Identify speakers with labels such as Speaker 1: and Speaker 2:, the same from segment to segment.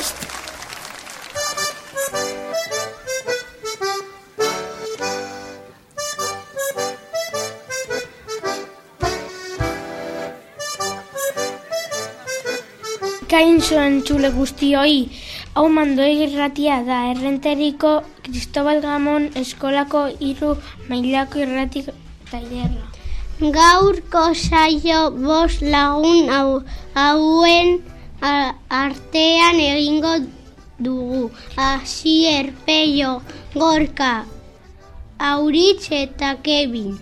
Speaker 1: prest!
Speaker 2: Kain zuen txule guztioi, hau mandoi irratia da, errenteriko Cristobal Gamon eskolako hiru mailako irratik tailerra.
Speaker 3: Gaurko saio bos lagun hau, hauen a- artean egingo dugu. Asier, Peio, Gorka, Auritz eta Kevin.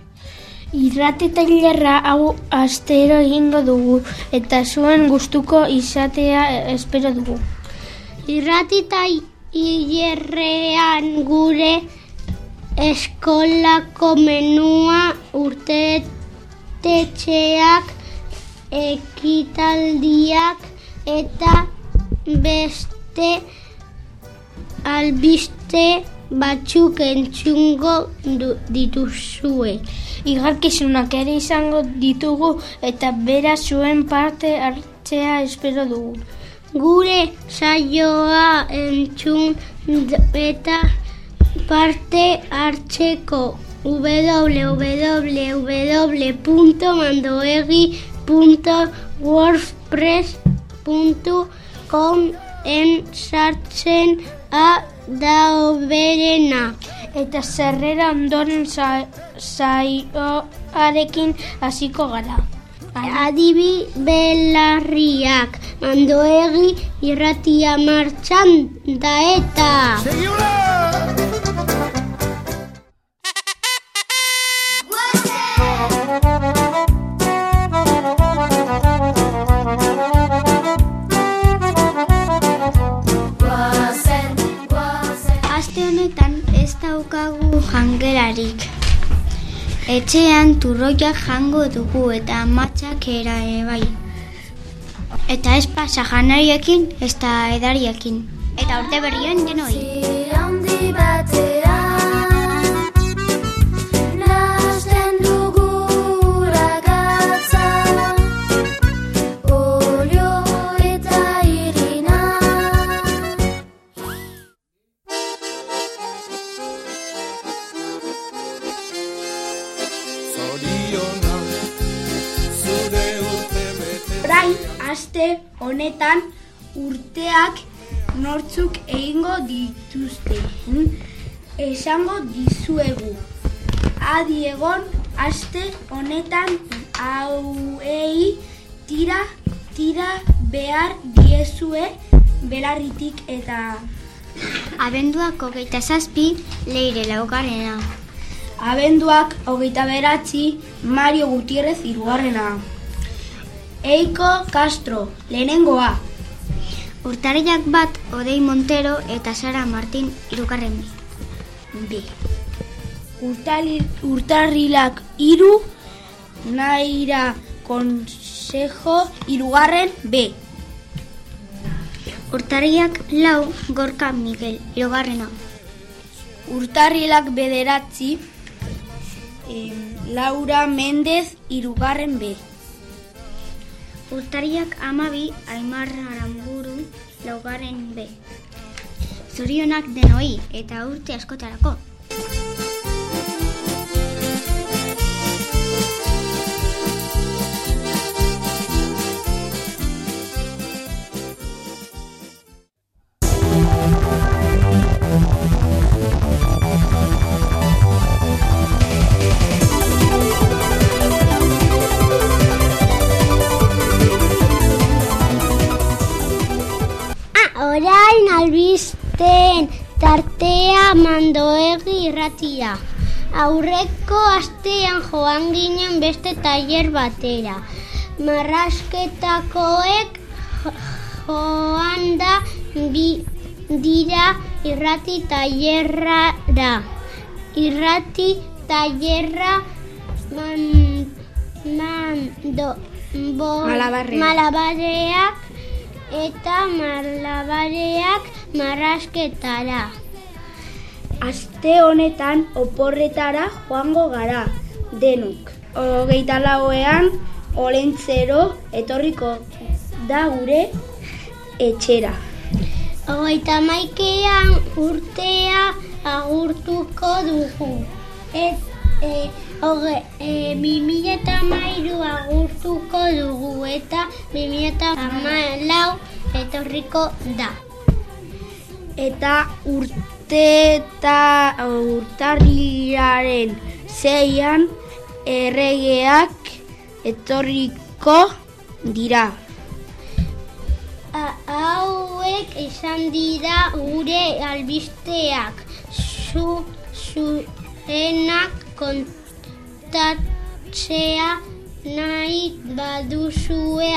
Speaker 2: Irrati tailerra hau astero egingo dugu eta zuen gustuko izatea espero dugu.
Speaker 3: Irratita hilerrean gure eskolako menua urtetetxeak, ekitaldiak eta beste albiste batzuk entzungo du- dituzue.
Speaker 2: Igarkizunak ere izango ditugu eta bera zuen parte hartzea espero dugu.
Speaker 3: Gure saioa entzun eta parte hartzeko www.mandoegi.wordpress.com en sartzen a daoberena.
Speaker 2: Eta zerrera ondoren sa- saioarekin hasiko gara.
Speaker 3: Adibi belarriak mandoegi irratia martxan da eta.
Speaker 1: Segiula!
Speaker 3: Honetan ez daukagu jangelarik. Etxean turroiak jango dugu eta amatxak era bai. Eta ez pasa janariekin, ez da edariekin. Eta urte berrien denoi.
Speaker 1: Zorionak, zure urte bete
Speaker 2: Orain, aste honetan urteak nortzuk egingo dituzten esango dizuegu. Adi egon aste honetan hauei tira tira behar diezue belarritik eta
Speaker 3: Abenduak hogeita zazpi, leire laugarrena.
Speaker 2: Abenduak hogeita beratzi Mario Gutierrez irugarrena. Eiko Castro, lehenengoa.
Speaker 3: Urtarriak bat, Odei Montero eta Sara Martin irugarren
Speaker 2: B. Urtali, urtarrilak iru, naira konsejo irugarren B.
Speaker 3: Urtarriak lau, Gorka Miguel irugarrena.
Speaker 2: Urtarrilak bederatzi, Laura Mendez irugarren B.
Speaker 3: Urtariak amabi, Aimar Aramburu, laugarren B. Zorionak denoi eta urte askotarako. Irratia. Aurreko astean joan ginen beste tailer batera. Marrasketakoek jo- joan da bi dira irrati tailerrara. Irrati tailerra man, mando, bo,
Speaker 2: Malabarreak.
Speaker 3: eta malabareak marrasketara.
Speaker 2: Aste honetan oporretara joango gara, denuk. Hogeita lauean, olentzero etorriko da gure etxera.
Speaker 3: Hogeita maikean urtea agurtuko dugu. Ez, e, hoge, e, bimila eta mairu agurtuko dugu eta bimila eta lau etorriko da.
Speaker 2: Eta urte eta urtarrilaren zeian erregeak etorriko dira.
Speaker 3: Hauek izan dira gure albisteak. Zu, zuenak kontatzea nahi baduzue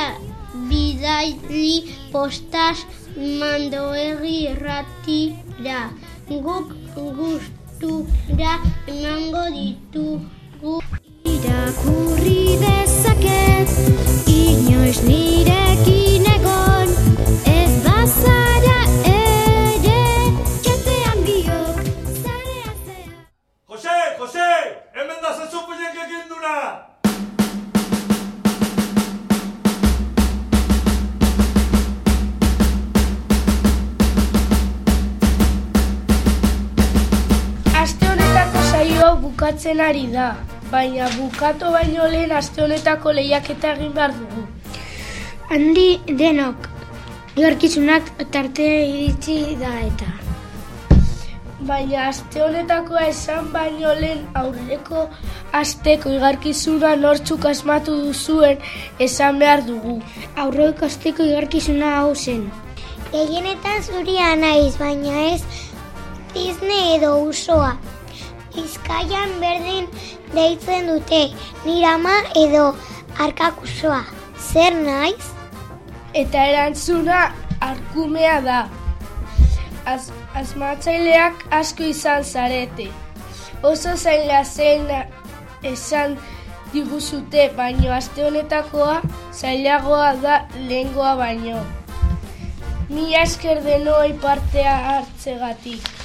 Speaker 3: bidaili postaz mandoegi irratira. Guk gustura emango ditugu.
Speaker 4: Irakurri
Speaker 2: bukatzen ari da, baina bukatu baino lehen aste honetako lehiaketa egin behar dugu. Handi denok, igarkizunak tarte iritsi da eta. Baina aste honetakoa esan baino lehen aurreko asteko igarkizuna nortzuk asmatu duzuen esan behar dugu. Aurreko asteko igarkizuna hau zen.
Speaker 3: Gehienetan zuria naiz, baina ez Disney edo usoa. Bizkaian berdin deitzen dute, nirama edo arkakusoa. Zer naiz?
Speaker 2: Eta erantzuna arkumea da. Az, asmatzaileak asko izan zarete. Oso zaila zeina esan diguzute, baino aste honetakoa zailagoa da lehengoa baino. Mila esker denoi partea hartzegatik.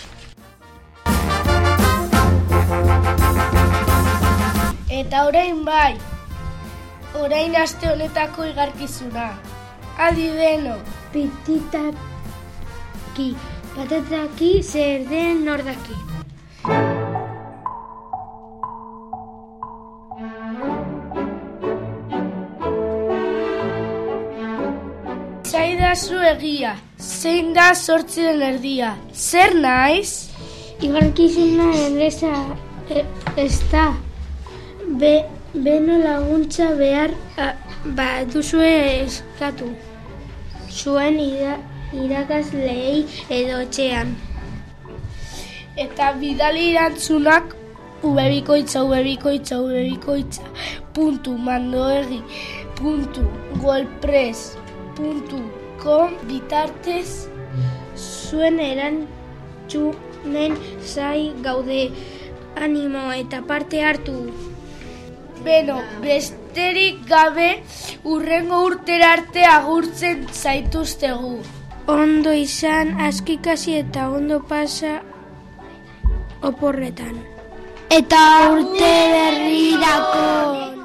Speaker 2: Eta orain bai, orain aste honetako igarkizuna. Adi deno. Pititaki, patataki, zer den nordaki. Zaidazu egia, zein da sortzen erdia. Zer naiz? Igarkizuna enresa e, ez da. Be, beno laguntza behar a, ba, duzue eskatu. Zuen ira, irakasleei edo etxean. Eta bidali erantzunak ubebikoitza, ubebikoitza, ubebikoitza, puntu, mandoegi, puntu, golpress, puntu, com, bitartez, zuen erantzunen zai gaude animo eta parte hartu. Beno, besterik gabe urrengo urtera arte agurtzen zaituztegu. Ondo izan, askikasi eta ondo pasa oporretan. Eta urte berrirako